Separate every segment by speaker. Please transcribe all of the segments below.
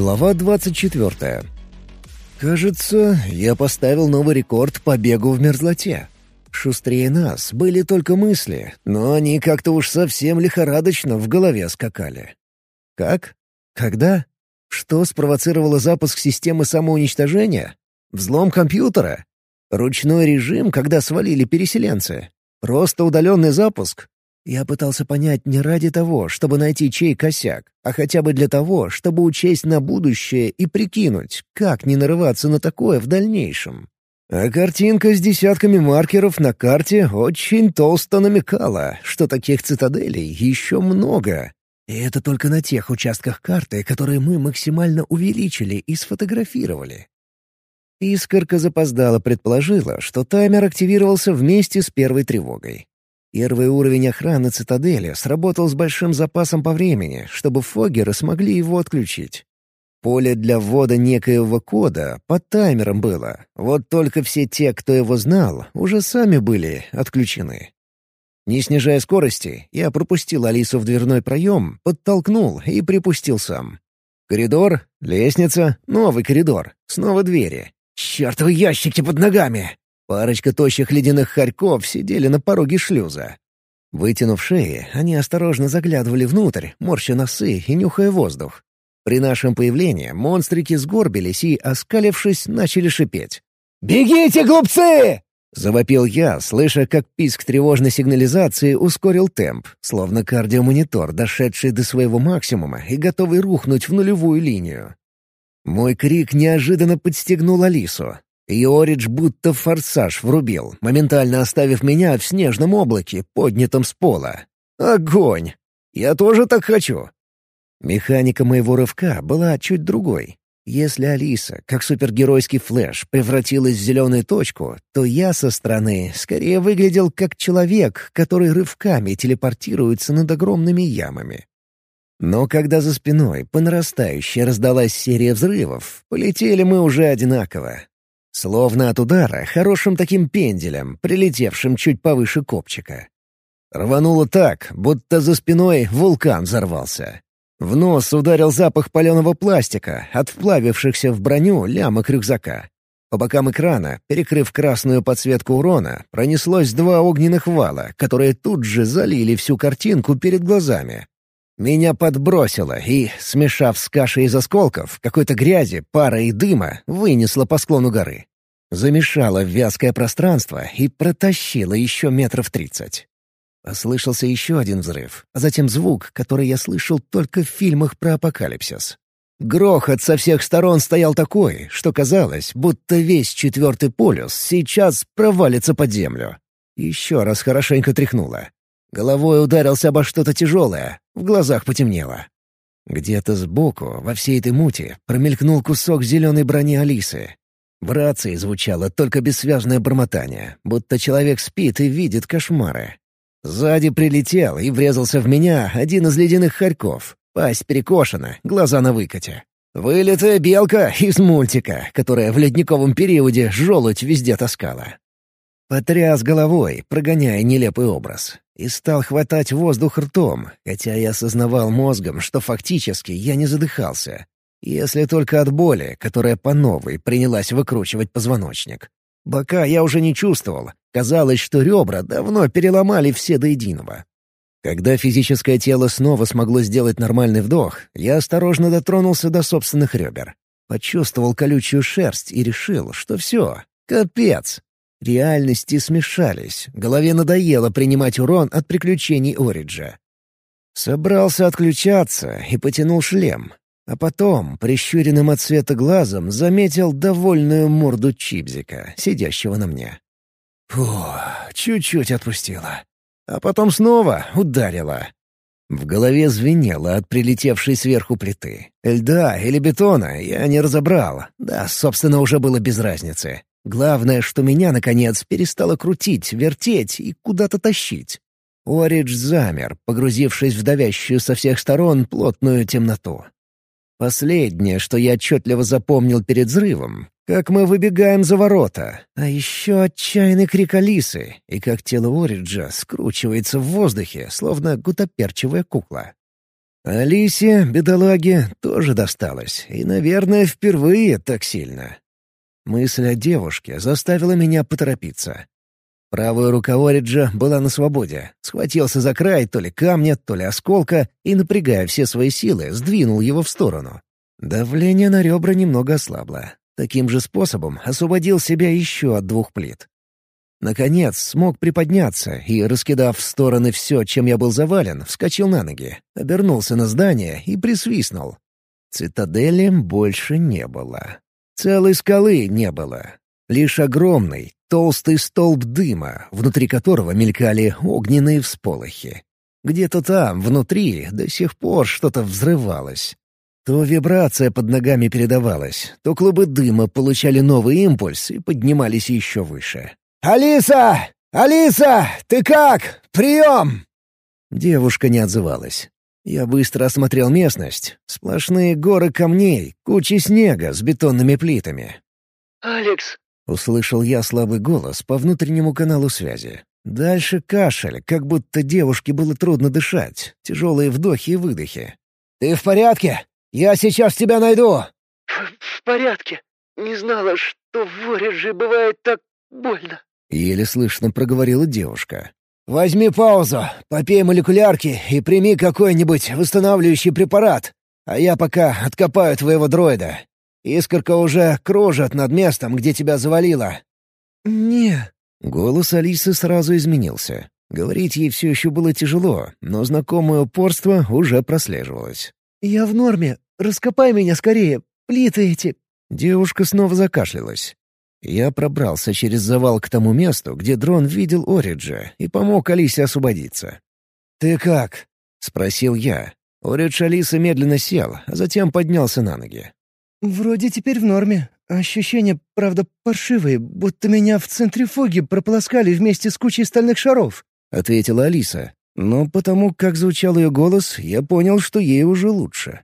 Speaker 1: Глава 24. Кажется, я поставил новый рекорд по бегу в мерзлоте. Шустрее нас были только мысли, но они как-то уж совсем лихорадочно в голове скакали. Как? Когда? Что спровоцировало запуск системы самоуничтожения? Взлом компьютера? Ручной режим, когда свалили переселенцы? Просто удаленный запуск? Я пытался понять не ради того, чтобы найти чей косяк, а хотя бы для того, чтобы учесть на будущее и прикинуть, как не нарываться на такое в дальнейшем. А картинка с десятками маркеров на карте очень толсто намекала, что таких цитаделей еще много. И это только на тех участках карты, которые мы максимально увеличили и сфотографировали. Искорка запоздала предположила, что таймер активировался вместе с первой тревогой. Первый уровень охраны цитадели сработал с большим запасом по времени, чтобы фогеры смогли его отключить. Поле для ввода некоего кода под таймером было, вот только все те, кто его знал, уже сами были отключены. Не снижая скорости, я пропустил Алису в дверной проем, подтолкнул и припустил сам. Коридор, лестница, новый коридор, снова двери. «Чёртовы ящики под ногами!» Парочка тощих ледяных хорьков сидели на пороге шлюза. Вытянув шеи, они осторожно заглядывали внутрь, морща носы и нюхая воздух. При нашем появлении монстрики сгорбились и, оскалившись, начали шипеть. «Бегите, глупцы!» — завопил я, слыша, как писк тревожной сигнализации ускорил темп, словно кардиомонитор, дошедший до своего максимума и готовый рухнуть в нулевую линию. Мой крик неожиданно подстегнул Алису. Иоридж будто форсаж врубил, моментально оставив меня в снежном облаке, поднятом с пола. Огонь! Я тоже так хочу. Механика моего рывка была чуть другой. Если Алиса, как супергеройский флэш, превратилась в зеленую точку, то я со стороны скорее выглядел как человек, который рывками телепортируется над огромными ямами. Но когда за спиной по нарастающей раздалась серия взрывов, полетели мы уже одинаково, Словно от удара хорошим таким пенделем, прилетевшим чуть повыше копчика. Рвануло так, будто за спиной вулкан взорвался. В нос ударил запах паленого пластика от вплавившихся в броню лямок рюкзака. По бокам экрана, перекрыв красную подсветку урона, пронеслось два огненных вала, которые тут же залили всю картинку перед глазами. Меня подбросило и, смешав с кашей из осколков, какой-то грязи, пара и дыма, вынесло по склону горы. Замешало вязкое пространство и протащило еще метров тридцать. Послышался еще один взрыв, а затем звук, который я слышал только в фильмах про апокалипсис. Грохот со всех сторон стоял такой, что казалось, будто весь четвертый полюс сейчас провалится под землю. Еще раз хорошенько тряхнуло. Головой ударился обо что-то тяжелое, в глазах потемнело. Где-то сбоку, во всей этой мути, промелькнул кусок зеленой брони Алисы. В рации звучало только бессвязное бормотание, будто человек спит и видит кошмары. Сзади прилетел и врезался в меня один из ледяных хорьков. Пасть перекошена, глаза на выкате. Вылитая белка из мультика, которая в ледниковом периоде желудь везде таскала. Потряс головой, прогоняя нелепый образ, и стал хватать воздух ртом, хотя я осознавал мозгом, что фактически я не задыхался. Если только от боли, которая по новой принялась выкручивать позвоночник. Бока я уже не чувствовал. Казалось, что ребра давно переломали все до единого. Когда физическое тело снова смогло сделать нормальный вдох, я осторожно дотронулся до собственных ребер. Почувствовал колючую шерсть и решил, что все, капец, Реальности смешались, голове надоело принимать урон от приключений Ориджа. Собрался отключаться и потянул шлем, а потом, прищуренным от света глазом, заметил довольную морду Чипзика, сидящего на мне. Фу, чуть-чуть отпустила. А потом снова ударила. В голове звенело от прилетевшей сверху плиты. Льда или бетона я не разобрал. Да, собственно, уже было без разницы. Главное, что меня, наконец, перестало крутить, вертеть и куда-то тащить. Оридж замер, погрузившись в давящую со всех сторон плотную темноту. Последнее, что я отчетливо запомнил перед взрывом, как мы выбегаем за ворота, а еще отчаянный крик Алисы, и как тело Ориджа скручивается в воздухе, словно гутоперчивая кукла. Алисе, бедолаге, тоже досталось, и, наверное, впервые так сильно. Мысль о девушке заставила меня поторопиться. Правая рука Ориджа была на свободе. Схватился за край то ли камня, то ли осколка и, напрягая все свои силы, сдвинул его в сторону. Давление на ребра немного ослабло. Таким же способом освободил себя еще от двух плит. Наконец смог приподняться и, раскидав в стороны все, чем я был завален, вскочил на ноги, обернулся на здание и присвистнул. Цитадели больше не было. Целой скалы не было. Лишь огромный, толстый столб дыма, внутри которого мелькали огненные всполохи. Где-то там, внутри, до сих пор что-то взрывалось. То вибрация под ногами передавалась, то клубы дыма получали новый импульс и поднимались еще выше. «Алиса! Алиса! Ты как? Прием!» Девушка не отзывалась. Я быстро осмотрел местность. Сплошные горы камней, кучи снега с бетонными плитами.
Speaker 2: «Алекс,
Speaker 1: Услышал я слабый голос по внутреннему каналу связи. Дальше кашель, как будто девушке было трудно дышать, тяжелые вдохи и выдохи. «Ты в порядке? Я сейчас тебя найду!»
Speaker 2: в, в порядке. Не знала, что в Вориже бывает так больно».
Speaker 1: Еле слышно проговорила девушка. «Возьми паузу, попей молекулярки и прими какой-нибудь восстанавливающий препарат, а я пока откопаю твоего дроида. Искорка уже кружит над местом, где тебя завалило».
Speaker 2: «Не...»
Speaker 1: Голос Алисы сразу изменился. Говорить ей все еще было тяжело, но знакомое упорство уже прослеживалось.
Speaker 2: «Я в норме. Раскопай меня скорее. Плиты эти...»
Speaker 1: Девушка снова закашлялась. Я пробрался через завал к тому месту, где дрон видел Ориджа, и помог Алисе освободиться. «Ты как?» — спросил я. Оридж Алиса медленно сел, а затем поднялся на ноги.
Speaker 2: «Вроде теперь в норме. Ощущения, правда, паршивые, будто меня в центрифуге прополоскали вместе с кучей стальных шаров», —
Speaker 1: ответила Алиса. Но потому, как звучал ее голос, я понял, что ей уже лучше.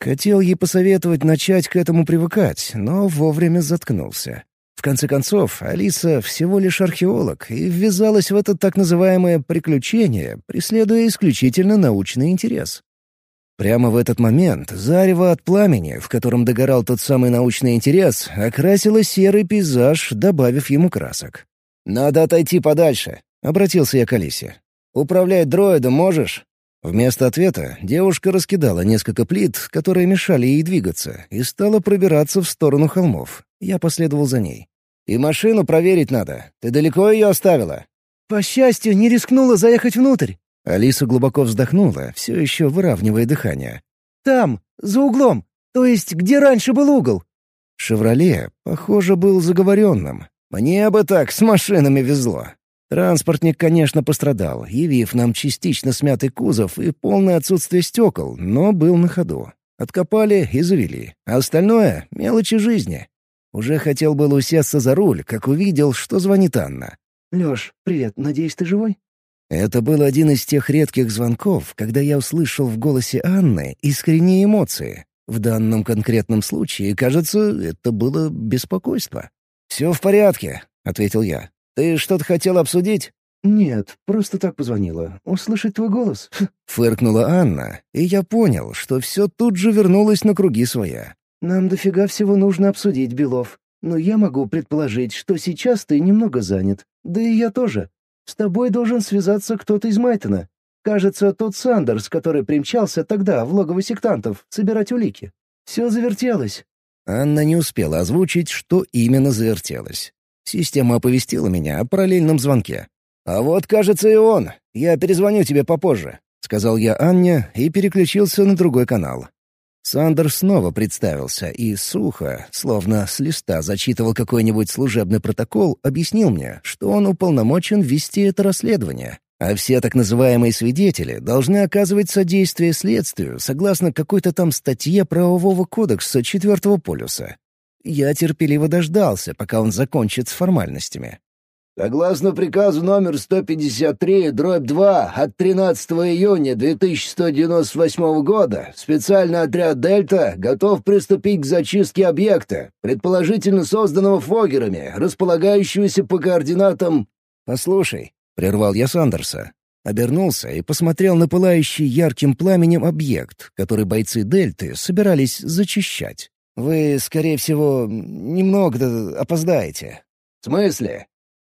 Speaker 1: Хотел ей посоветовать начать к этому привыкать, но вовремя заткнулся. В конце концов, Алиса всего лишь археолог и ввязалась в это так называемое «приключение», преследуя исключительно научный интерес. Прямо в этот момент зарево от пламени, в котором догорал тот самый научный интерес, окрасило серый пейзаж, добавив ему красок. «Надо отойти подальше», — обратился я к Алисе. «Управлять дроидом можешь?» Вместо ответа девушка раскидала несколько плит, которые мешали ей двигаться, и стала пробираться в сторону холмов. Я последовал за ней. «И машину проверить надо. Ты далеко ее оставила?»
Speaker 2: «По счастью, не рискнула заехать внутрь»,
Speaker 1: Алиса глубоко вздохнула, все еще выравнивая дыхание.
Speaker 2: «Там, за углом. То есть, где раньше был угол?»
Speaker 1: «Шевроле», похоже, был заговоренным. «Мне бы так с машинами везло». Транспортник, конечно, пострадал, явив нам частично смятый кузов и полное отсутствие стекол, но был на ходу. Откопали и завели. А остальное — мелочи жизни. Уже хотел было усесться за руль, как увидел, что звонит Анна.
Speaker 2: «Лёш, привет. Надеюсь, ты живой?»
Speaker 1: Это был один из тех редких звонков, когда я услышал в голосе Анны искренние эмоции. В данном конкретном случае, кажется, это было беспокойство. «Все в порядке», — ответил я. «Ты что-то хотел обсудить?»
Speaker 2: «Нет, просто так позвонила. Услышать твой голос?»
Speaker 1: Фыркнула Анна, и я понял, что все тут же вернулось на круги своя.
Speaker 2: «Нам дофига всего нужно обсудить, Белов. Но я могу предположить, что сейчас ты немного занят. Да и я тоже. С тобой должен связаться кто-то из Майтона. Кажется, тот Сандерс, который примчался тогда в логово сектантов, собирать улики. Все завертелось».
Speaker 1: Анна не успела озвучить, что именно завертелось. Система оповестила меня о параллельном звонке. «А вот, кажется, и он. Я перезвоню тебе попозже», — сказал я Анне и переключился на другой канал. Сандер снова представился и сухо, словно с листа зачитывал какой-нибудь служебный протокол, объяснил мне, что он уполномочен вести это расследование, а все так называемые свидетели должны оказывать содействие следствию согласно какой-то там статье правового кодекса четвертого полюса. Я терпеливо дождался, пока он закончит с формальностями.
Speaker 3: Согласно приказу номер 153, дробь 2 от 13 июня 2198 года, специальный отряд «Дельта» готов приступить к зачистке объекта, предположительно созданного Фогерами, располагающегося по координатам...
Speaker 1: «Послушай», — прервал я Сандерса, Обернулся и посмотрел на пылающий ярким пламенем объект, который бойцы Дельты собирались зачищать. «Вы, скорее всего, немного опоздаете».
Speaker 3: «В смысле?»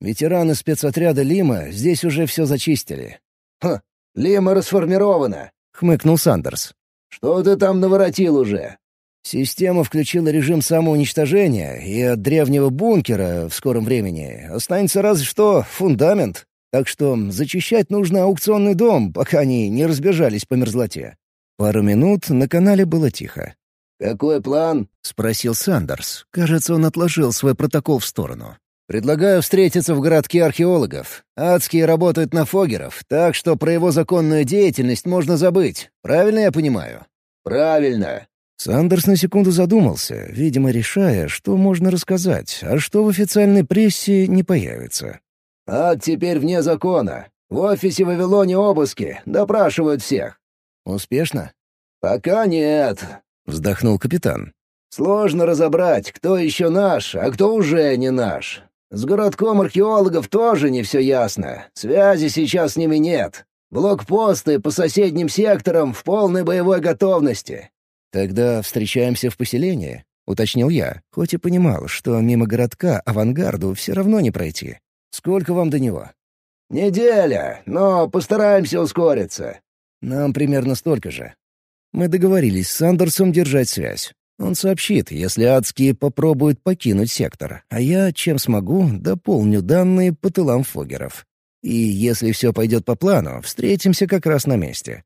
Speaker 1: «Ветераны спецотряда Лима здесь уже все зачистили».
Speaker 3: «Хм, Лима расформирована», —
Speaker 1: хмыкнул Сандерс.
Speaker 3: «Что ты там наворотил уже?»
Speaker 1: Система включила режим самоуничтожения, и от древнего бункера в скором времени останется разве что фундамент. Так что зачищать нужно аукционный дом, пока они не разбежались по мерзлоте. Пару минут на канале было тихо.
Speaker 3: «Какой план?»
Speaker 1: — спросил Сандерс. Кажется, он отложил свой протокол в сторону. «Предлагаю встретиться в городке археологов. Адские работают на Фогеров, так что про его законную деятельность можно забыть. Правильно я понимаю?»
Speaker 3: «Правильно».
Speaker 1: Сандерс на секунду задумался, видимо, решая, что можно рассказать, а что в официальной прессе не появится.
Speaker 3: «Ад теперь вне закона. В офисе в Вавилоне обыски, допрашивают всех».
Speaker 1: «Успешно?»
Speaker 3: «Пока нет», —
Speaker 1: вздохнул капитан.
Speaker 3: «Сложно разобрать, кто еще наш, а кто уже не наш. С городком археологов тоже не все ясно. Связи сейчас с ними нет. Блокпосты по соседним секторам в полной боевой готовности».
Speaker 1: «Тогда встречаемся в поселении», — уточнил я, хоть и понимал, что мимо городка авангарду все равно не пройти. Сколько вам до него?»
Speaker 3: «Неделя, но постараемся ускориться».
Speaker 1: «Нам примерно столько же». Мы договорились с Андерсом держать связь. Он сообщит, если адские попробуют покинуть сектор, а я, чем смогу, дополню данные по тылам фогеров. И если все пойдет по плану, встретимся как раз на месте.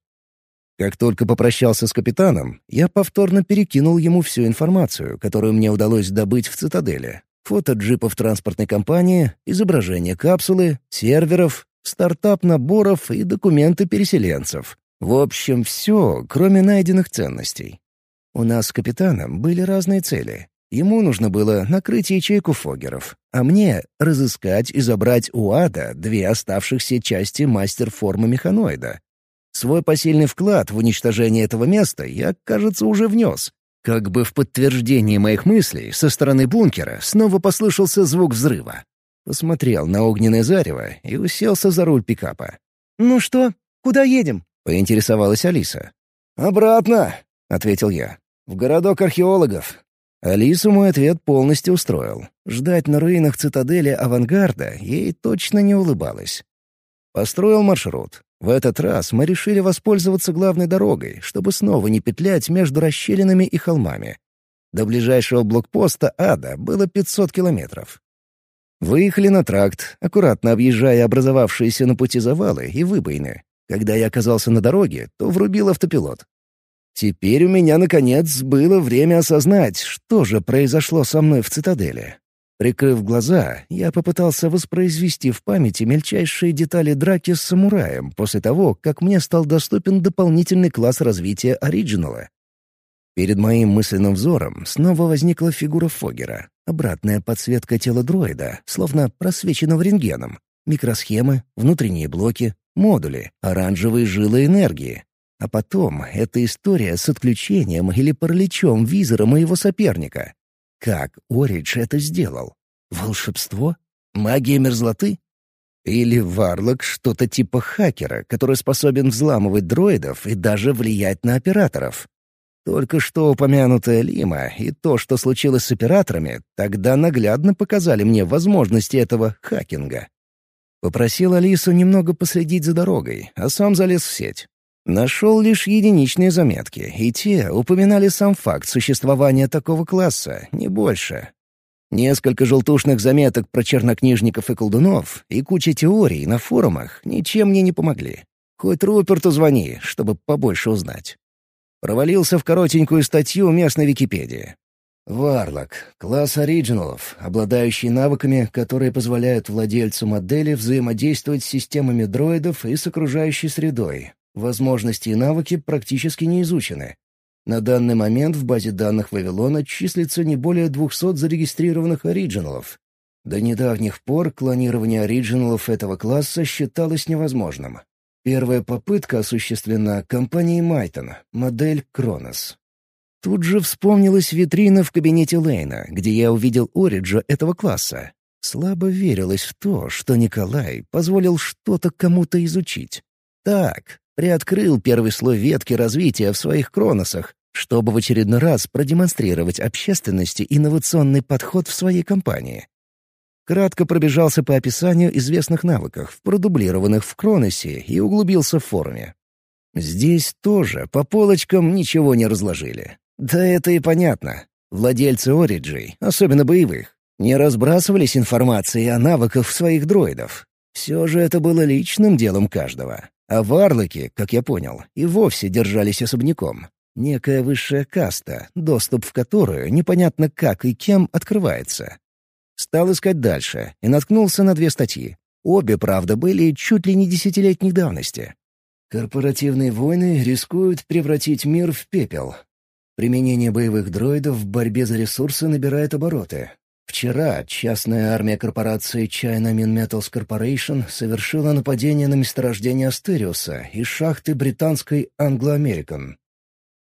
Speaker 1: Как только попрощался с капитаном, я повторно перекинул ему всю информацию, которую мне удалось добыть в цитадели, фото джипов транспортной компании, изображение капсулы, серверов, стартап наборов и документы переселенцев. В общем, все, кроме найденных ценностей. У нас с капитаном были разные цели. Ему нужно было накрыть ячейку фогеров, а мне — разыскать и забрать у ада две оставшихся части мастер-формы механоида. Свой посильный вклад в уничтожение этого места я, кажется, уже внес, как бы в подтверждение моих мыслей, со стороны бункера снова послышался звук взрыва. Посмотрел на огненное зарево и уселся за руль пикапа.
Speaker 2: «Ну что, куда едем?»
Speaker 1: — поинтересовалась Алиса. «Обратно», — ответил я. «В городок археологов». Алису мой ответ полностью устроил. Ждать на руинах цитадели авангарда ей точно не улыбалось. Построил маршрут. В этот раз мы решили воспользоваться главной дорогой, чтобы снова не петлять между расщелинами и холмами. До ближайшего блокпоста ада было 500 километров. Выехали на тракт, аккуратно объезжая образовавшиеся на пути завалы и выбоины. Когда я оказался на дороге, то врубил автопилот. Теперь у меня, наконец, было время осознать, что же произошло со мной в цитадели. Прикрыв глаза, я попытался воспроизвести в памяти мельчайшие детали драки с самураем после того, как мне стал доступен дополнительный класс развития оригинала. Перед моим мысленным взором снова возникла фигура Фогера, обратная подсветка тела дроида, словно просвеченного рентгеном, микросхемы, внутренние блоки, модули, оранжевые жилы энергии. А потом эта история с отключением или параличом визора моего соперника, как Оридж это сделал? Волшебство? Магия мерзлоты? Или Варлок что-то типа хакера, который способен взламывать дроидов и даже влиять на операторов? Только что упомянутая Лима и то, что случилось с операторами, тогда наглядно показали мне возможности этого хакинга. Попросил Алису немного последить за дорогой, а сам залез в сеть. Нашел лишь единичные заметки, и те упоминали сам факт существования такого класса, не больше. Несколько желтушных заметок про чернокнижников и колдунов и куча теорий на форумах ничем мне не помогли. Хоть Руперту звони, чтобы побольше узнать. Провалился в коротенькую статью местной Википедии. Варлок — класс оригиналов, обладающий навыками, которые позволяют владельцу модели взаимодействовать с системами дроидов и с окружающей средой, Возможности и навыки практически не изучены. На данный момент в базе данных Вавилона числится не более 200 зарегистрированных оригиналов. До недавних пор клонирование оригиналов этого класса считалось невозможным. Первая попытка осуществлена компанией Майтон, модель Кронос. Тут же вспомнилась витрина в кабинете Лейна, где я увидел Ориджа этого класса. Слабо верилось в то, что Николай позволил что-то кому-то изучить. Так, приоткрыл первый слой ветки развития в своих кроносах, чтобы в очередной раз продемонстрировать общественности инновационный подход в своей компании. Кратко пробежался по описанию известных навыков, продублированных в Кроносе, и углубился в форуме. Здесь тоже по полочкам ничего не разложили. Да это и понятно. Владельцы Ориджей, особенно боевых, не разбрасывались информацией о навыках своих дроидов. Все же это было личным делом каждого. А варлоки, как я понял, и вовсе держались особняком. Некая высшая каста, доступ в которую непонятно как и кем открывается. Стал искать дальше и наткнулся на две статьи. Обе, правда, были чуть ли не десятилетней давности. Корпоративные войны рискуют превратить мир в пепел. Применение боевых дроидов в борьбе за ресурсы набирает обороты. Вчера частная армия корпорации China Min Metals Corporation совершила нападение на месторождение Астериуса из шахты британской Anglo-American.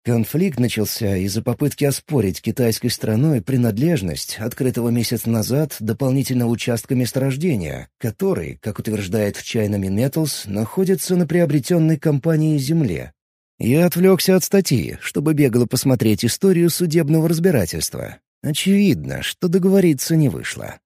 Speaker 1: Конфликт начался из-за попытки оспорить китайской страной принадлежность открытого месяц назад дополнительного участка месторождения, который, как утверждает China Min Metals, находится на приобретенной компанией земле. Я отвлекся от статьи, чтобы бегло посмотреть историю судебного разбирательства. Очевидно, что договориться не вышло.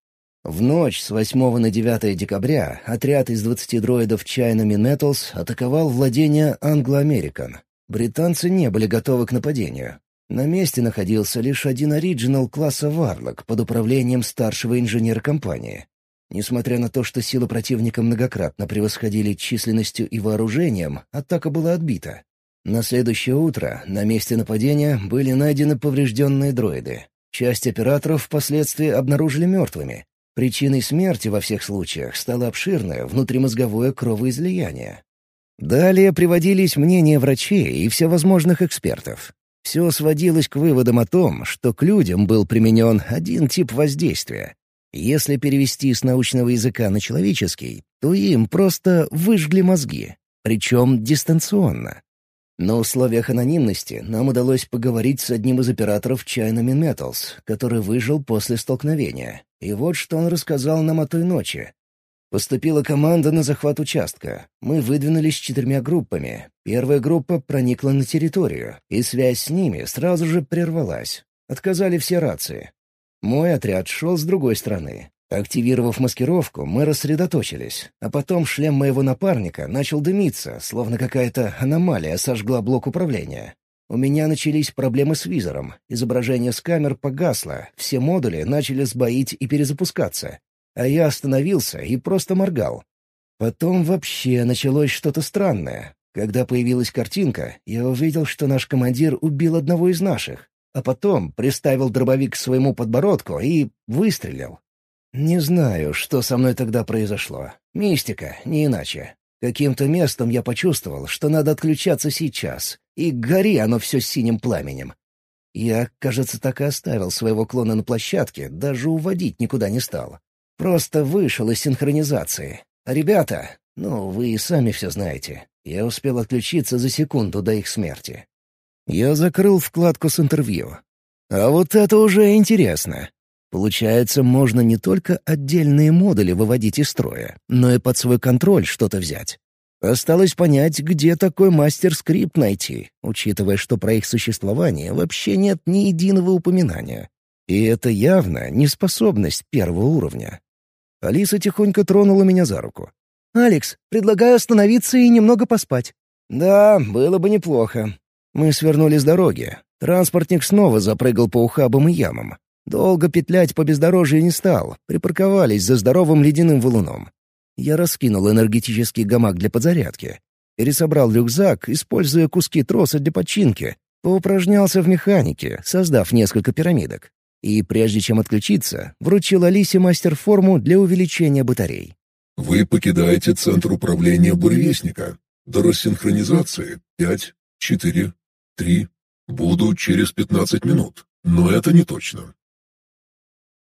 Speaker 1: В ночь с 8 на 9 декабря отряд из 20 дроидов China Min Metals атаковал владение Anglo-American. Британцы не были готовы к нападению. На месте находился лишь один оригинал класса «Варлок» под управлением старшего инженера компании. Несмотря на то, что силы противника многократно превосходили численностью и вооружением, атака была отбита. На следующее утро на месте нападения были найдены поврежденные дроиды. Часть операторов впоследствии обнаружили мертвыми. Причиной смерти во всех случаях стало обширное внутримозговое кровоизлияние. Далее приводились мнения врачей и всевозможных экспертов. Все сводилось к выводам о том, что к людям был применен один тип воздействия. Если перевести с научного языка на человеческий, то им просто выжгли мозги, причем дистанционно. На условиях анонимности нам удалось поговорить с одним из операторов China Min Metals, который выжил после столкновения. И вот что он рассказал нам о той ночи, Поступила команда на захват участка. Мы выдвинулись четырьмя группами. Первая группа проникла на территорию, и связь с ними сразу же прервалась. Отказали все рации. Мой отряд шел с другой стороны. Активировав маскировку, мы рассредоточились, а потом шлем моего напарника начал дымиться, словно какая-то аномалия сожгла блок управления. У меня начались проблемы с визором, изображение с камер погасло, все модули начали сбоить и перезапускаться а я остановился и просто моргал. Потом вообще началось что-то странное. Когда появилась картинка, я увидел, что наш командир убил одного из наших, а потом приставил дробовик к своему подбородку и выстрелил. Не знаю, что со мной тогда произошло. Мистика, не иначе. Каким-то местом я почувствовал, что надо отключаться сейчас, и гори оно все синим пламенем. Я, кажется, так и оставил своего клона на площадке, даже уводить никуда не стал. Просто вышел из синхронизации. Ребята, ну, вы и сами все знаете. Я успел отключиться за секунду до их смерти. Я закрыл вкладку с интервью. А вот это уже интересно. Получается, можно не только отдельные модули выводить из строя, но и под свой контроль что-то взять. Осталось понять, где такой мастер-скрипт найти, учитывая, что про их существование вообще нет ни единого упоминания. И это явно неспособность первого уровня. Алиса тихонько тронула меня за руку. «Алекс, предлагаю остановиться и немного поспать». «Да, было бы неплохо». Мы свернули с дороги. Транспортник снова запрыгал по ухабам и ямам. Долго петлять по бездорожью не стал, припарковались за здоровым ледяным валуном. Я раскинул энергетический гамак для подзарядки. Пересобрал рюкзак, используя куски троса для починки. Поупражнялся в механике, создав несколько пирамидок и, прежде чем отключиться, вручил Алисе мастер-форму для увеличения батарей.
Speaker 4: «Вы покидаете центр управления буревестника. До рассинхронизации пять, четыре, три. Буду через пятнадцать минут, но это не точно.